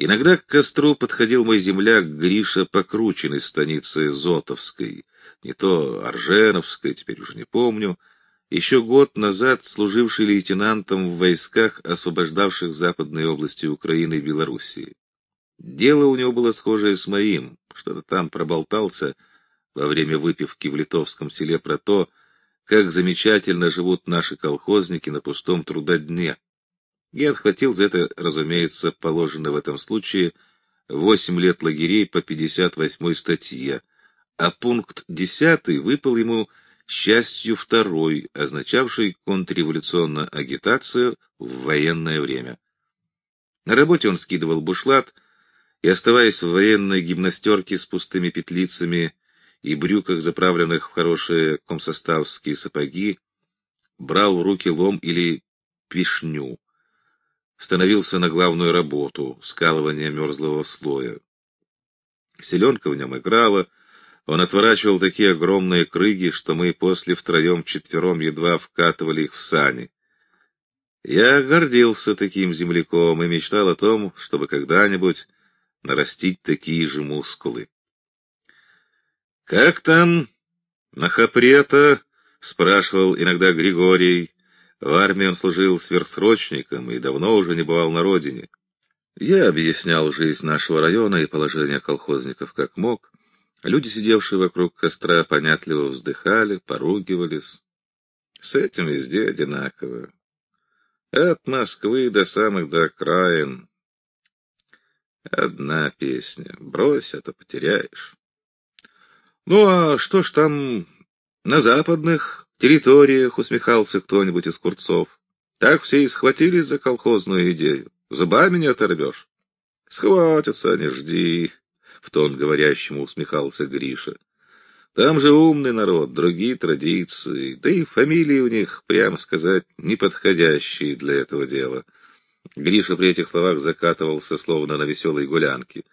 Иногда к костру подходил мой земляк Гриша Покручен из станицы Зотовской, не то Арженовской, теперь уже не помню, еще год назад служивший лейтенантом в войсках, освобождавших западные области Украины и Белоруссии. Дело у него было схожее с моим, что-то там проболтался во время выпивки в литовском селе про то, как замечательно живут наши колхозники на пустом трудодне. Я отхватил за это, разумеется, положено в этом случае восемь лет лагерей по 58 статье, а пункт 10 выпал ему счастью второй, означавший контрреволюционную агитацию в военное время. На работе он скидывал бушлат и, оставаясь в военной гимнастерке с пустыми петлицами и брюках, заправленных в хорошие комсоставские сапоги, брал в руки лом или пишню становился на главную работу — скалывание мерзлого слоя. Селенка в нем играла, он отворачивал такие огромные крыги, что мы после втроем-четвером едва вкатывали их в сани. Я гордился таким земляком и мечтал о том, чтобы когда-нибудь нарастить такие же мускулы. — Как там на хапрета? — спрашивал иногда Григорий. В армии он служил сверхсрочником и давно уже не бывал на родине. Я объяснял жизнь нашего района и положение колхозников как мог. Люди, сидевшие вокруг костра, понятливо вздыхали, поругивались. С этим везде одинаково. От Москвы до самых до окраин. Одна песня. Брось, а то потеряешь. Ну, а что ж там на западных территориях, усмехался кто-нибудь из курцов. Так все и схватились за колхозную идею. Зубами не оторвешь. Схватятся они, жди, — в тон говорящему усмехался Гриша. Там же умный народ, другие традиции, да и фамилии у них, прямо сказать, неподходящие для этого дела. Гриша при этих словах закатывался, словно на веселой гулянке.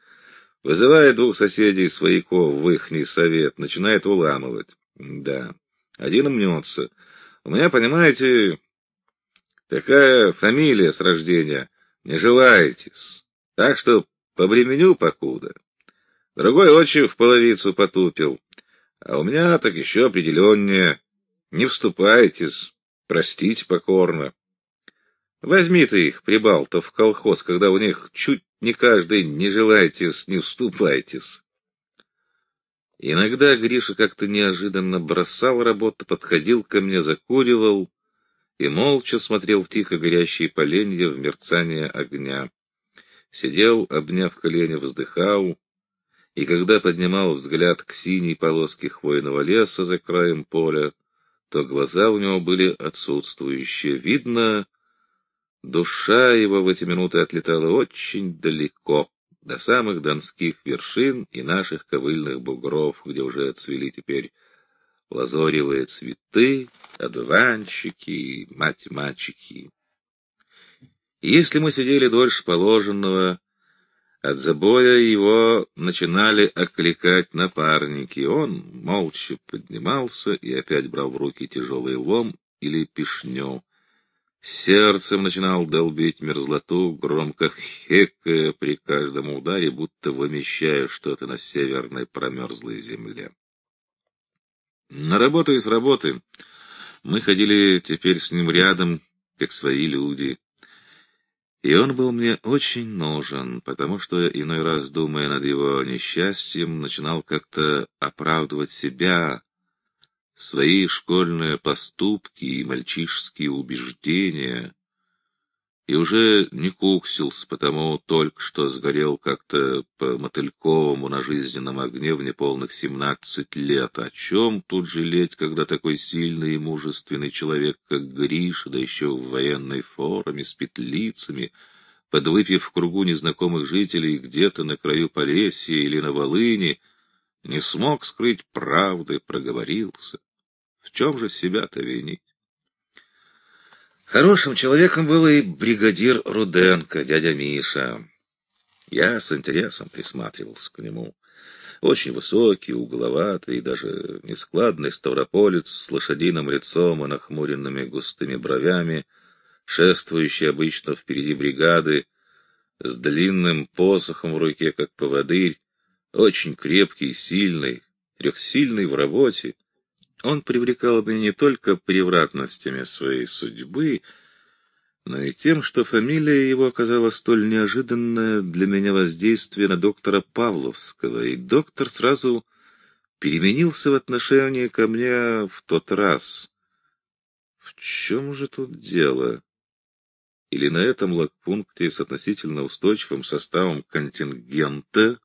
Вызывая двух соседей свояков в ихний совет, начинает уламывать. Да, один мнется. У меня, понимаете, такая фамилия с рождения. Не желаетесь. Так что побременю покуда. Другой очи в половицу потупил. А у меня так еще определеннее. Не вступайтесь. Простите покорно. Возьми ты их, прибалтов, в колхоз, когда у них чуть не каждый не желаетесь, не вступайтесь. Иногда Гриша как-то неожиданно бросал работу, подходил ко мне, закуривал и молча смотрел в тихо горящие поленья в мерцание огня. Сидел, обняв колени, вздыхал, и когда поднимал взгляд к синей полоске хвойного леса за краем поля, то глаза у него были отсутствующие. Видно, душа его в эти минуты отлетала очень далеко до самых донских вершин и наших ковыльных бугров, где уже отцвели теперь лазоревые цветы, одуванчики, мать-мальчики. Если мы сидели дольше положенного, от забоя его начинали окликать напарники. Он молча поднимался и опять брал в руки тяжелый лом или пешню. Сердцем начинал долбить мерзлоту, громко хекая при каждом ударе, будто вымещая что-то на северной промерзлой земле. На работу и с работы мы ходили теперь с ним рядом, как свои люди. И он был мне очень нужен, потому что, иной раз, думая над его несчастьем, начинал как-то оправдывать себя, свои школьные поступки и мальчишские убеждения, и уже не куксился, потому только что сгорел как-то по мотыльковому на жизненном огне в неполных семнадцать лет. О чем тут жалеть, когда такой сильный и мужественный человек, как Гриша, да еще в военной форме, с петлицами, подвыпив в кругу незнакомых жителей где-то на краю Полесья или на Волыни, не смог скрыть правды, проговорился. В чем же себя-то винить? Хорошим человеком был и бригадир Руденко, дядя Миша. Я с интересом присматривался к нему. Очень высокий, угловатый, даже нескладный ставрополец с лошадиным лицом и нахмуренными густыми бровями, шествующий обычно впереди бригады, с длинным посохом в руке, как поводырь, очень крепкий, сильный, трехсильный в работе. Он привлекал меня не только превратностями своей судьбы, но и тем, что фамилия его оказала столь неожиданное для меня воздействие на доктора Павловского, и доктор сразу переменился в отношении ко мне в тот раз. В чем же тут дело? Или на этом лагпункте с относительно устойчивым составом контингента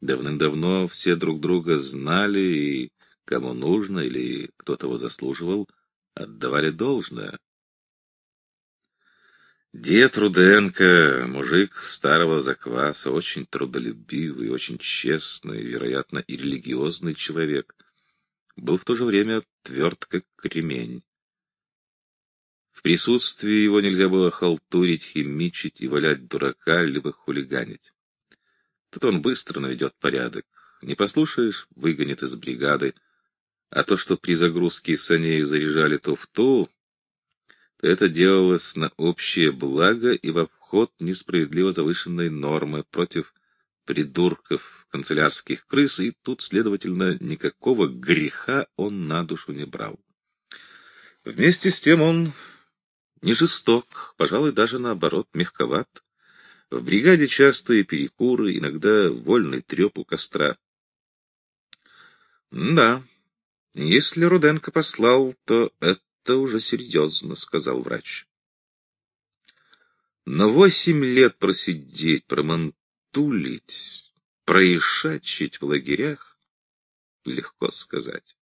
давным-давно все друг друга знали и кому нужно или кто того заслуживал, отдавали должное. Дед Руденко, мужик старого закваса, очень трудолюбивый, очень честный, вероятно, и религиозный человек, был в то же время тверд, как кремень. В присутствии его нельзя было халтурить, химичить и валять дурака, либо хулиганить. Тут он быстро наведет порядок. Не послушаешь — выгонит из бригады. А то, что при загрузке саней заряжали туфту, то это делалось на общее благо и в обход несправедливо завышенной нормы против придурков, канцелярских крыс, и тут, следовательно, никакого греха он на душу не брал. Вместе с тем он не жесток, пожалуй, даже наоборот, мягковат. В бригаде частые перекуры, иногда вольный треп у костра. — Да, если Руденко послал, то это уже серьезно, — сказал врач. Но восемь лет просидеть, промантулить, проишачить в лагерях — легко сказать.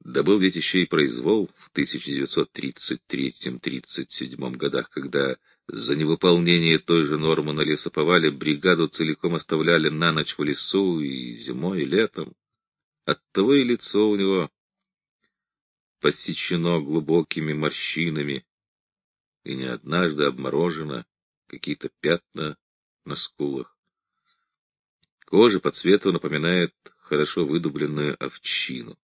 Да был ведь еще и произвол в 1933-37 годах, когда за невыполнение той же нормы на лесоповале бригаду целиком оставляли на ночь в лесу и зимой, и летом. Оттого и лицо у него посечено глубокими морщинами и не однажды обморожено какие-то пятна на скулах. Кожа по цвету напоминает хорошо выдубленную овчину.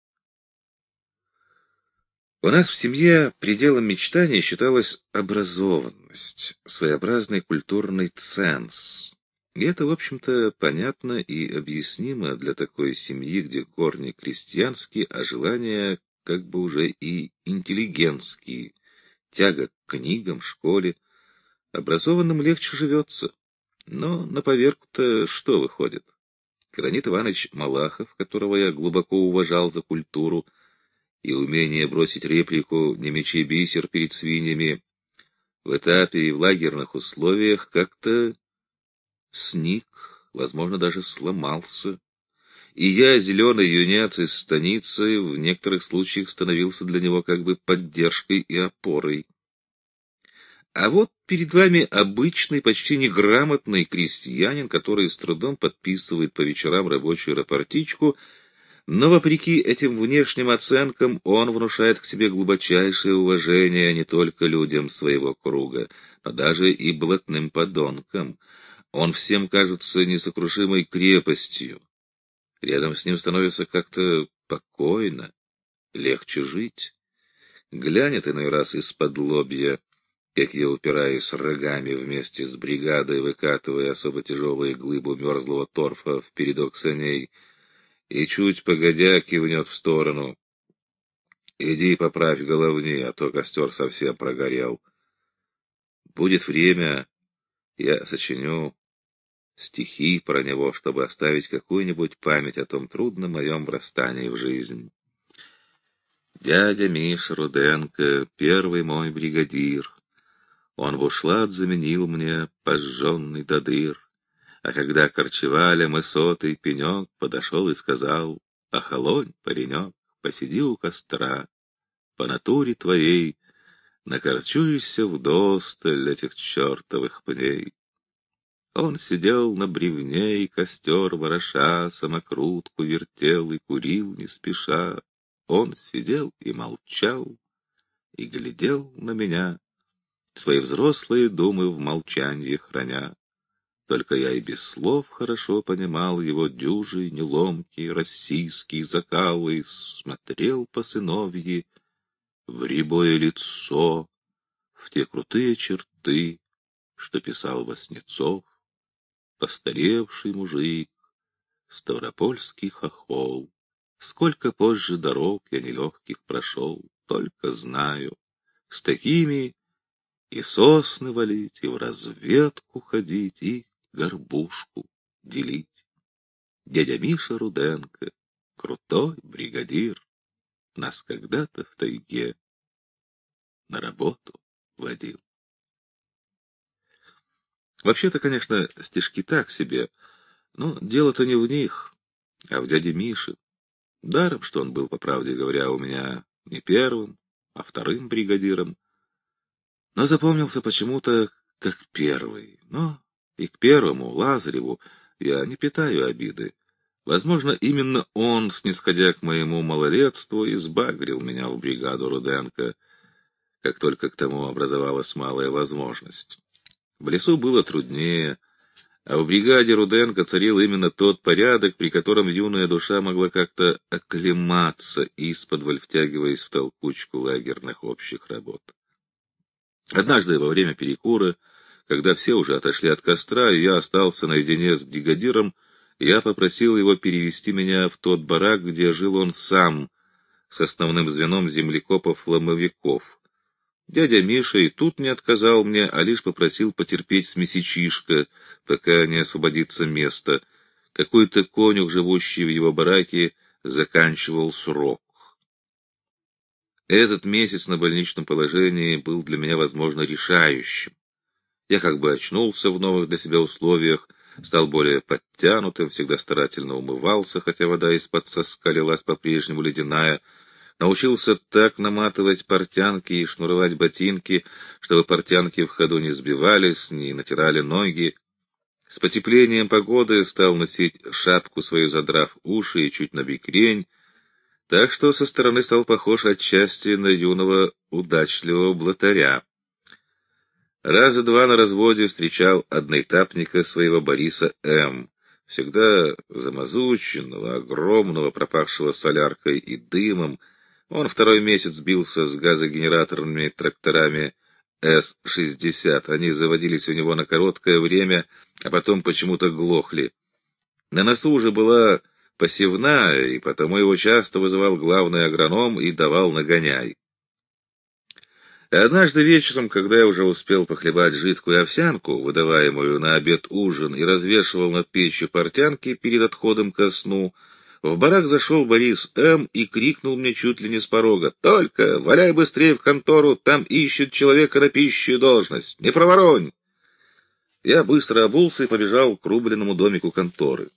У нас в семье пределом мечтания считалась образованность, своеобразный культурный ценз. И это, в общем-то, понятно и объяснимо для такой семьи, где корни крестьянские, а желания как бы уже и интеллигентские, тяга к книгам, школе. Образованным легче живется. Но на поверку-то что выходит? Гранит Иванович Малахов, которого я глубоко уважал за культуру и умение бросить реплику «не мечи бисер перед свиньями», в этапе и в лагерных условиях как-то сник, возможно, даже сломался и я, зеленый юнец из станицы, в некоторых случаях становился для него как бы поддержкой и опорой. А вот перед вами обычный, почти неграмотный крестьянин, который с трудом подписывает по вечерам рабочую рапортичку, но, вопреки этим внешним оценкам, он внушает к себе глубочайшее уважение не только людям своего круга, но даже и блатным подонкам. Он всем кажется несокрушимой крепостью, Рядом с ним становится как-то покойно, легче жить. Глянет иной раз из-под лобья, как я упираюсь рогами вместе с бригадой, выкатывая особо тяжелые глыбу мерзлого торфа в передок саней, и чуть погодя кивнет в сторону. Иди поправь головни, а то костер совсем прогорел. Будет время, я сочиню стихи про него, чтобы оставить какую-нибудь память о том трудном моем врастании в жизнь. Дядя Миша Руденко, первый мой бригадир, он в ушлат заменил мне пожженный додыр, а когда корчевали мы сотый пенек, подошел и сказал, «Охолонь, паренек, посиди у костра, по натуре твоей накорчуешься вдосталь этих чертовых пней». Он сидел на бревне, и костер вороша, самокрутку вертел и курил не спеша. Он сидел и молчал, и глядел на меня, свои взрослые думы в молчании храня. Только я и без слов хорошо понимал его дюжий, неломкий, российский закал смотрел по сыновьи в рябое лицо, в те крутые черты, что писал Васнецов, постаревший мужик, Ставропольский хохол. Сколько позже дорог я нелегких прошел, только знаю, с такими и сосны валить, и в разведку ходить, и горбушку делить. Дядя Миша Руденко, крутой бригадир, нас когда-то в тайге на работу водил. Вообще-то, конечно, стишки так себе, но дело-то не в них, а в дяде Мише. Даром, что он был, по правде говоря, у меня не первым, а вторым бригадиром, но запомнился почему-то как первый. Но и к первому, Лазареву, я не питаю обиды. Возможно, именно он, снисходя к моему малолетству, избагрил меня в бригаду Руденко, как только к тому образовалась малая возможность. В лесу было труднее, а в бригаде Руденко царил именно тот порядок, при котором юная душа могла как-то оклематься, исподволь втягиваясь в толкучку лагерных общих работ. Однажды во время перекура, когда все уже отошли от костра, и я остался наедине с бригадиром, я попросил его перевести меня в тот барак, где жил он сам, с основным звеном землекопов-ломовиков. Дядя Миша и тут не отказал мне, а лишь попросил потерпеть с месячишко, пока не освободится место. Какой-то конюх, живущий в его бараке, заканчивал срок. Этот месяц на больничном положении был для меня, возможно, решающим. Я как бы очнулся в новых для себя условиях, стал более подтянутым, всегда старательно умывался, хотя вода из-под соска лилась по-прежнему ледяная, Научился так наматывать портянки и шнуровать ботинки, чтобы портянки в ходу не сбивались, не натирали ноги. С потеплением погоды стал носить шапку свою, задрав уши и чуть набекрень, так что со стороны стал похож отчасти на юного удачливого блатаря. Раза два на разводе встречал одноэтапника своего Бориса М., всегда замазученного, огромного, пропахшего соляркой и дымом, он второй месяц бился с газогенераторными тракторами С-60. Они заводились у него на короткое время, а потом почему-то глохли. На носу уже была посевная, и потому его часто вызывал главный агроном и давал нагоняй. Однажды вечером, когда я уже успел похлебать жидкую овсянку, выдаваемую на обед-ужин, и развешивал над печью портянки перед отходом ко сну, в барак зашел Борис М. и крикнул мне чуть ли не с порога. «Только валяй быстрее в контору, там ищут человека на пищу должность. Не проворонь!» Я быстро обулся и побежал к рубленному домику конторы.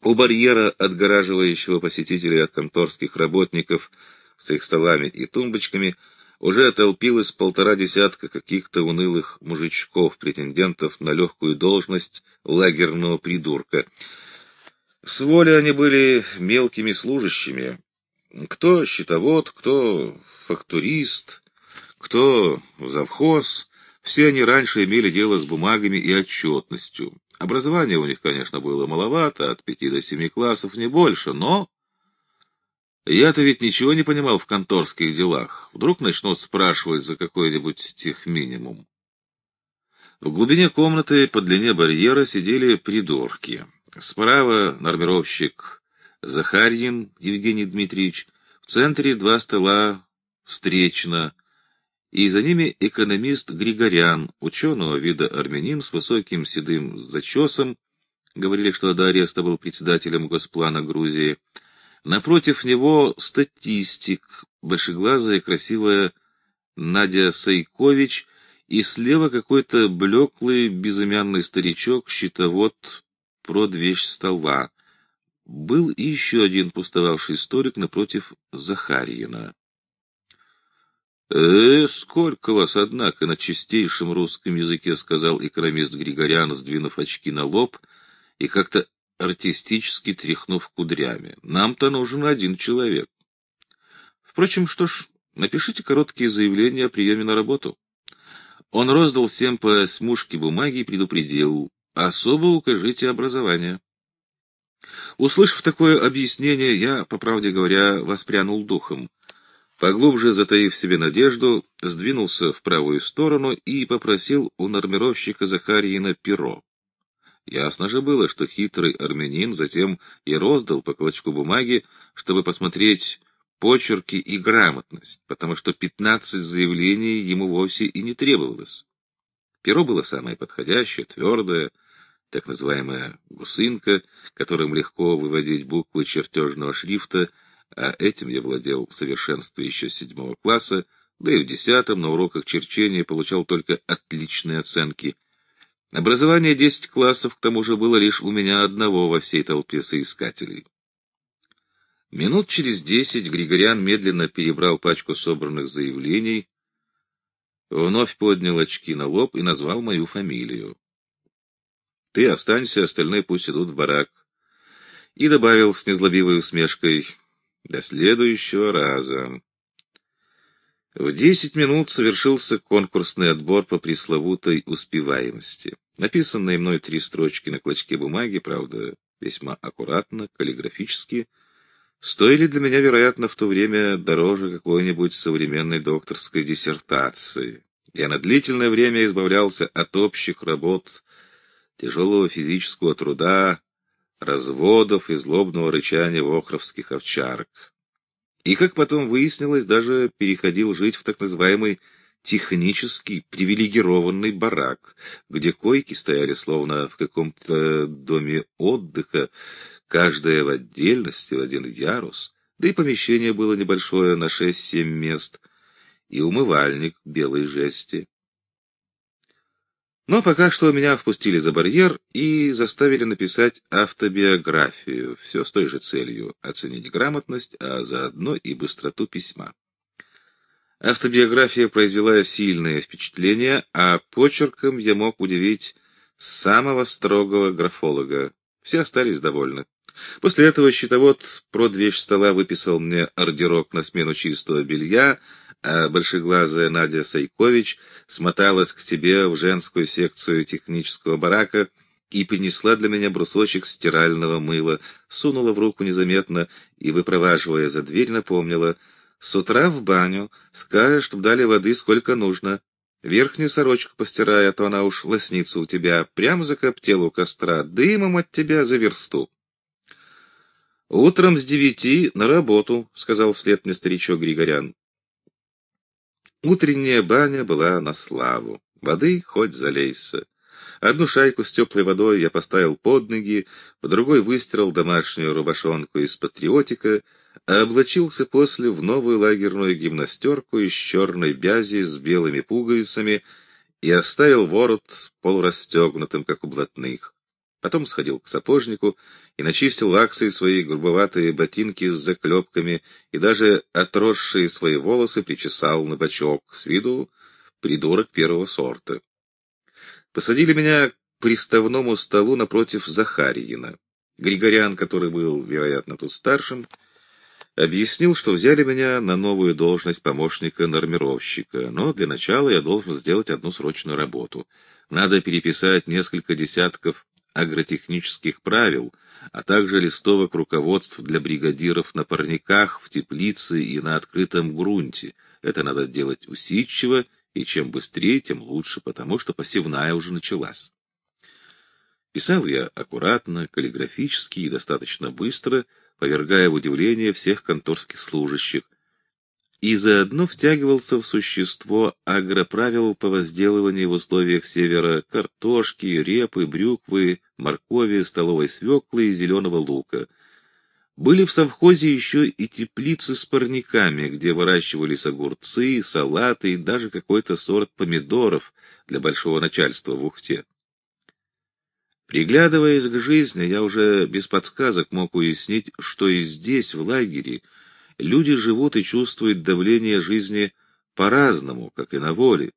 У барьера, отгораживающего посетителей от конторских работников с их столами и тумбочками, уже толпилось полтора десятка каких-то унылых мужичков, претендентов на легкую должность лагерного придурка — с воли они были мелкими служащими. Кто счетовод, кто фактурист, кто завхоз. Все они раньше имели дело с бумагами и отчетностью. Образование у них, конечно, было маловато, от пяти до семи классов, не больше, но... Я-то ведь ничего не понимал в конторских делах. Вдруг начнут спрашивать за какой-нибудь техминимум. В глубине комнаты по длине барьера сидели придурки. Справа нормировщик Захарьин Евгений Дмитриевич, в центре два стола встречно, и за ними экономист Григорян, ученого вида армянин с высоким седым зачесом, говорили, что до ареста был председателем Госплана Грузии. Напротив него статистик, большеглазая красивая Надя Сайкович, и слева какой-то блеклый безымянный старичок, щитовод продвещ стола. Был и еще один пустовавший столик напротив Захарьина. «Э, сколько вас, однако, на чистейшем русском языке», — сказал экономист Григорян, сдвинув очки на лоб и как-то артистически тряхнув кудрями. «Нам-то нужен один человек. Впрочем, что ж, напишите короткие заявления о приеме на работу». Он роздал всем по смужке бумаги и предупредил. Особо укажите образование. Услышав такое объяснение, я, по правде говоря, воспрянул духом. Поглубже затаив себе надежду, сдвинулся в правую сторону и попросил у нормировщика Захарьина перо. Ясно же было, что хитрый армянин затем и роздал по клочку бумаги, чтобы посмотреть почерки и грамотность, потому что пятнадцать заявлений ему вовсе и не требовалось. Перо было самое подходящее, твердое, так называемая гусынка, которым легко выводить буквы чертежного шрифта, а этим я владел в совершенстве еще седьмого класса, да и в десятом на уроках черчения получал только отличные оценки. Образование десять классов, к тому же, было лишь у меня одного во всей толпе соискателей. Минут через десять Григорян медленно перебрал пачку собранных заявлений, вновь поднял очки на лоб и назвал мою фамилию. Ты останься, остальные пусть идут в барак. И добавил с незлобивой усмешкой, до следующего раза. В десять минут совершился конкурсный отбор по пресловутой успеваемости. Написанные мной три строчки на клочке бумаги, правда, весьма аккуратно, каллиграфически, стоили для меня, вероятно, в то время дороже какой-нибудь современной докторской диссертации. Я на длительное время избавлялся от общих работ, тяжелого физического труда, разводов и злобного рычания вохровских овчарок. И, как потом выяснилось, даже переходил жить в так называемый технический привилегированный барак, где койки стояли словно в каком-то доме отдыха, каждая в отдельности, в один ярус, да и помещение было небольшое на шесть-семь мест, и умывальник белой жести. Но пока что меня впустили за барьер и заставили написать автобиографию, все с той же целью — оценить грамотность, а заодно и быстроту письма. Автобиография произвела сильное впечатление, а почерком я мог удивить самого строгого графолога. Все остались довольны. После этого счетовод продвещ стола выписал мне ордерок на смену чистого белья, а большеглазая Надя Сайкович смоталась к себе в женскую секцию технического барака и принесла для меня брусочек стирального мыла, сунула в руку незаметно и, выпроваживая за дверь, напомнила «С утра в баню, скажешь, чтоб дали воды сколько нужно». Верхнюю сорочку постирай, а то она уж лоснится у тебя, прямо закоптела у костра, дымом от тебя за версту. «Утром с девяти на работу», — сказал вслед мне старичок Григорян. Утренняя баня была на славу. Воды хоть залейся. Одну шайку с теплой водой я поставил под ноги, по другой выстирал домашнюю рубашонку из патриотика, а облачился после в новую лагерную гимнастерку из черной бязи с белыми пуговицами и оставил ворот полурастегнутым, как у блатных. Потом сходил к сапожнику и начистил ваксой свои грубоватые ботинки с заклепками и даже отросшие свои волосы причесал на бочок, с виду придурок первого сорта. Посадили меня к приставному столу напротив Захарьина. Григорян, который был, вероятно, тут старшим, объяснил, что взяли меня на новую должность помощника нормировщика, но для начала я должен сделать одну срочную работу. Надо переписать несколько десятков агротехнических правил, а также листовок руководств для бригадиров на парниках, в теплице и на открытом грунте. Это надо делать усидчиво, и чем быстрее, тем лучше, потому что посевная уже началась. Писал я аккуратно, каллиграфически и достаточно быстро, повергая в удивление всех конторских служащих, и заодно втягивался в существо агроправил по возделыванию в условиях севера картошки, репы, брюквы, моркови, столовой свеклы и зеленого лука. Были в совхозе еще и теплицы с парниками, где выращивались огурцы, салаты и даже какой-то сорт помидоров для большого начальства в Ухте. Приглядываясь к жизни, я уже без подсказок мог уяснить, что и здесь, в лагере, люди живут и чувствуют давление жизни по-разному, как и на воле.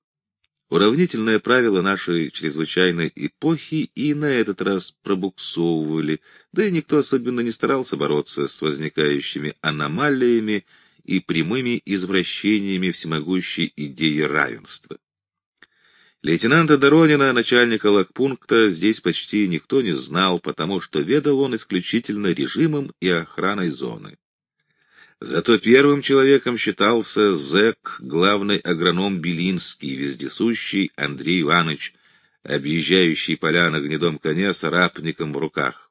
Уравнительное правило нашей чрезвычайной эпохи и на этот раз пробуксовывали, да и никто особенно не старался бороться с возникающими аномалиями и прямыми извращениями всемогущей идеи равенства. Лейтенанта Доронина, начальника лагпункта, здесь почти никто не знал, потому что ведал он исключительно режимом и охраной зоны. Зато первым человеком считался зэк, главный агроном Белинский, вездесущий Андрей Иванович, объезжающий поля на гнедом коне с рапником в руках.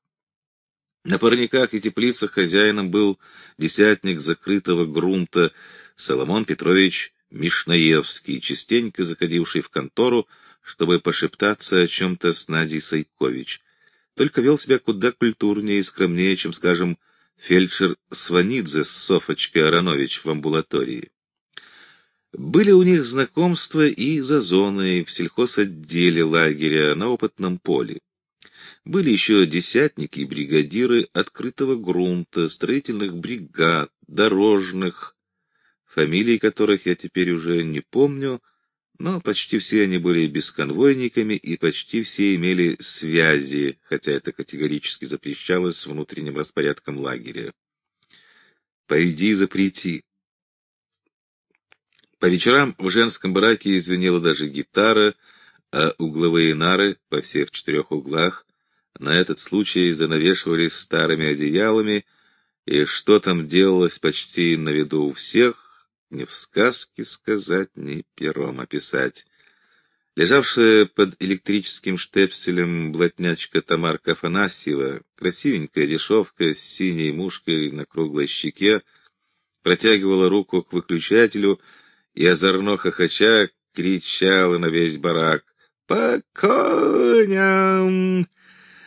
На парниках и теплицах хозяином был десятник закрытого грунта Соломон Петрович Мишнаевский, частенько заходивший в контору, чтобы пошептаться о чем-то с Надей Сайкович. Только вел себя куда культурнее и скромнее, чем, скажем, фельдшер Сванидзе с Софочкой Аронович в амбулатории. Были у них знакомства и за зоной в сельхозотделе лагеря на опытном поле. Были еще десятники и бригадиры открытого грунта, строительных бригад, дорожных, фамилий которых я теперь уже не помню, но почти все они были бесконвойниками и почти все имели связи, хотя это категорически запрещалось внутренним распорядком лагеря. «Пойди запрети». По вечерам в женском бараке извинела даже гитара, а угловые нары во всех четырех углах на этот случай занавешивались старыми одеялами, и что там делалось почти на виду у всех, ни в сказке сказать, ни пером описать. Лежавшая под электрическим штепселем блатнячка Тамарка Афанасьева, красивенькая дешевка с синей мушкой на круглой щеке, протягивала руку к выключателю и, озорно хохоча, кричала на весь барак «По коням!»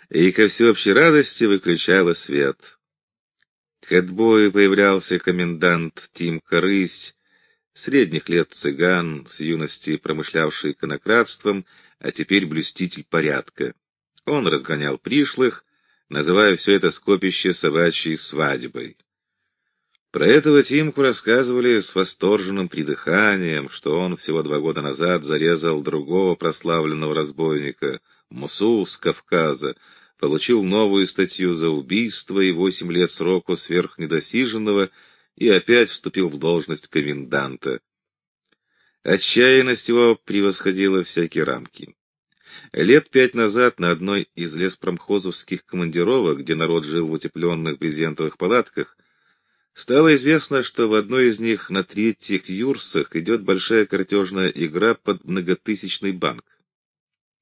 и ко всеобщей радости выключала свет. К отбою появлялся комендант Тимка Рысь, средних лет цыган, с юности промышлявший конократством, а теперь блюститель порядка. Он разгонял пришлых, называя все это скопище собачьей свадьбой. Про этого Тимку рассказывали с восторженным придыханием, что он всего два года назад зарезал другого прославленного разбойника, Мусу с Кавказа, получил новую статью за убийство и восемь лет сроку сверхнедосиженного и опять вступил в должность коменданта. Отчаянность его превосходила всякие рамки. Лет пять назад на одной из леспромхозовских командировок, где народ жил в утепленных брезентовых палатках, стало известно, что в одной из них на третьих юрсах идет большая картежная игра под многотысячный банк.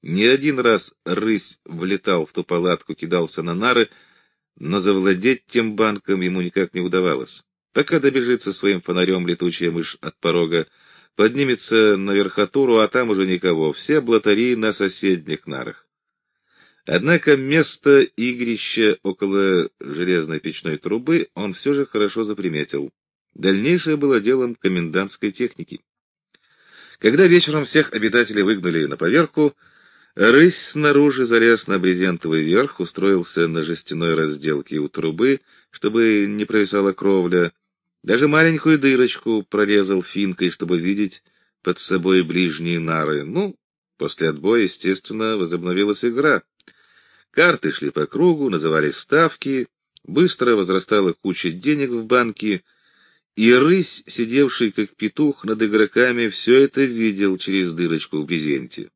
Не один раз рысь влетал в ту палатку, кидался на нары, но завладеть тем банком ему никак не удавалось. Пока добежит со своим фонарем летучая мышь от порога, поднимется на верхотуру, а там уже никого, все блатари на соседних нарах. Однако место игрища около железной печной трубы он все же хорошо заприметил. Дальнейшее было делом комендантской техники. Когда вечером всех обитателей выгнали на поверку, рысь снаружи залез на брезентовый верх, устроился на жестяной разделке у трубы, чтобы не провисала кровля, даже маленькую дырочку прорезал финкой, чтобы видеть под собой ближние нары. Ну, после отбоя, естественно, возобновилась игра. Карты шли по кругу, назывались ставки, быстро возрастала куча денег в банке, и рысь, сидевший как петух над игроками, все это видел через дырочку в брезенте.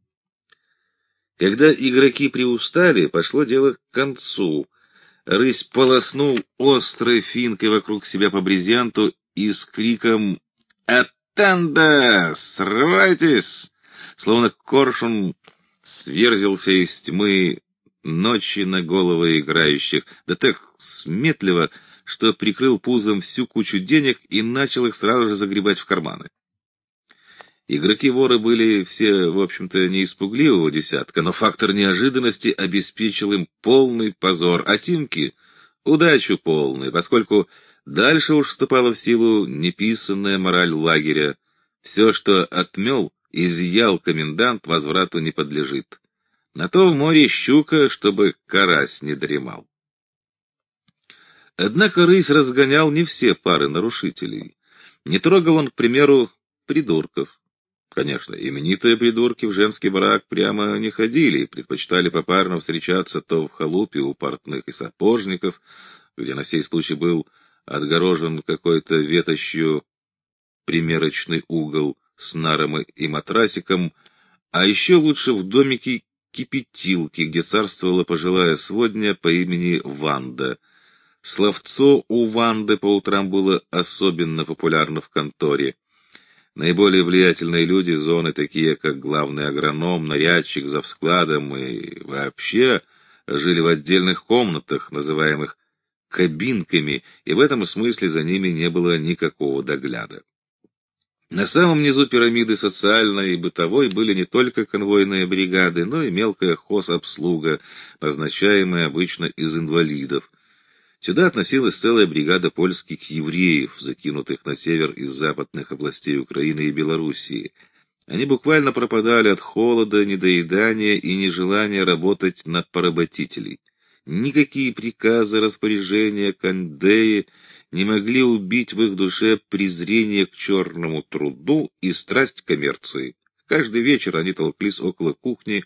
Когда игроки приустали, пошло дело к концу — Рысь полоснул острой финкой вокруг себя по брезенту и с криком «Атанда! Срывайтесь!» Словно коршун сверзился из тьмы ночи на головы играющих, да так сметливо, что прикрыл пузом всю кучу денег и начал их сразу же загребать в карманы. Игроки-воры были все, в общем-то, не испугливого десятка, но фактор неожиданности обеспечил им полный позор, а Тимки — удачу полную, поскольку дальше уж вступала в силу неписанная мораль лагеря. Все, что отмел, изъял комендант, возврату не подлежит. На то в море щука, чтобы карась не дремал. Однако рысь разгонял не все пары нарушителей. Не трогал он, к примеру, придурков. Конечно, именитые придурки в женский барак прямо не ходили, предпочитали попарно встречаться то в халупе у портных и сапожников, где на сей случай был отгорожен какой-то ветощью примерочный угол с наром и матрасиком, а еще лучше в домике кипятилки, где царствовала пожилая сводня по имени Ванда. Словцо у Ванды по утрам было особенно популярно в конторе. Наиболее влиятельные люди зоны, такие как главный агроном, нарядчик за вскладом и вообще, жили в отдельных комнатах, называемых кабинками, и в этом смысле за ними не было никакого догляда. На самом низу пирамиды социальной и бытовой были не только конвойные бригады, но и мелкая хозобслуга, назначаемая обычно из инвалидов. Сюда относилась целая бригада польских евреев, закинутых на север из западных областей Украины и Белоруссии. Они буквально пропадали от холода, недоедания и нежелания работать на поработителей. Никакие приказы, распоряжения, кондеи не могли убить в их душе презрение к черному труду и страсть к коммерции. Каждый вечер они толклись около кухни,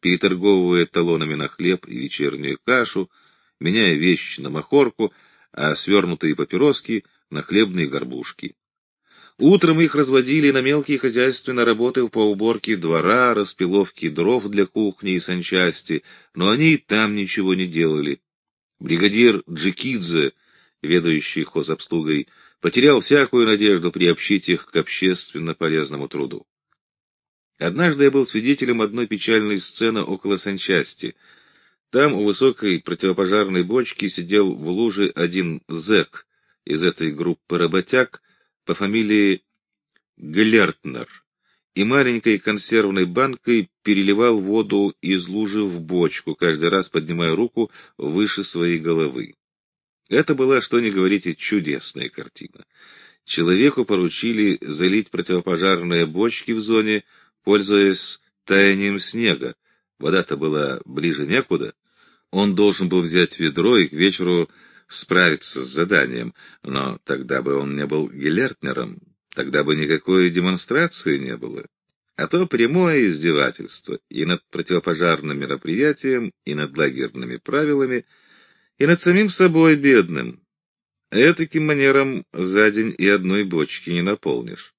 переторговывая талонами на хлеб и вечернюю кашу, меняя вещи на махорку, а свернутые папироски — на хлебные горбушки. Утром их разводили на мелкие хозяйственные работы по уборке двора, распиловке дров для кухни и санчасти, но они и там ничего не делали. Бригадир Джекидзе, ведающий хозобслугой, потерял всякую надежду приобщить их к общественно полезному труду. Однажды я был свидетелем одной печальной сцены около санчасти — там у высокой противопожарной бочки сидел в луже один зэк из этой группы работяг по фамилии Глертнер и маленькой консервной банкой переливал воду из лужи в бочку, каждый раз поднимая руку выше своей головы. Это была, что ни говорите, чудесная картина. Человеку поручили залить противопожарные бочки в зоне, пользуясь таянием снега. Вода-то была ближе некуда. Он должен был взять ведро и к вечеру справиться с заданием, но тогда бы он не был Гелертнером, тогда бы никакой демонстрации не было. А то прямое издевательство и над противопожарным мероприятием, и над лагерными правилами, и над самим собой бедным. Этаким манером за день и одной бочки не наполнишь.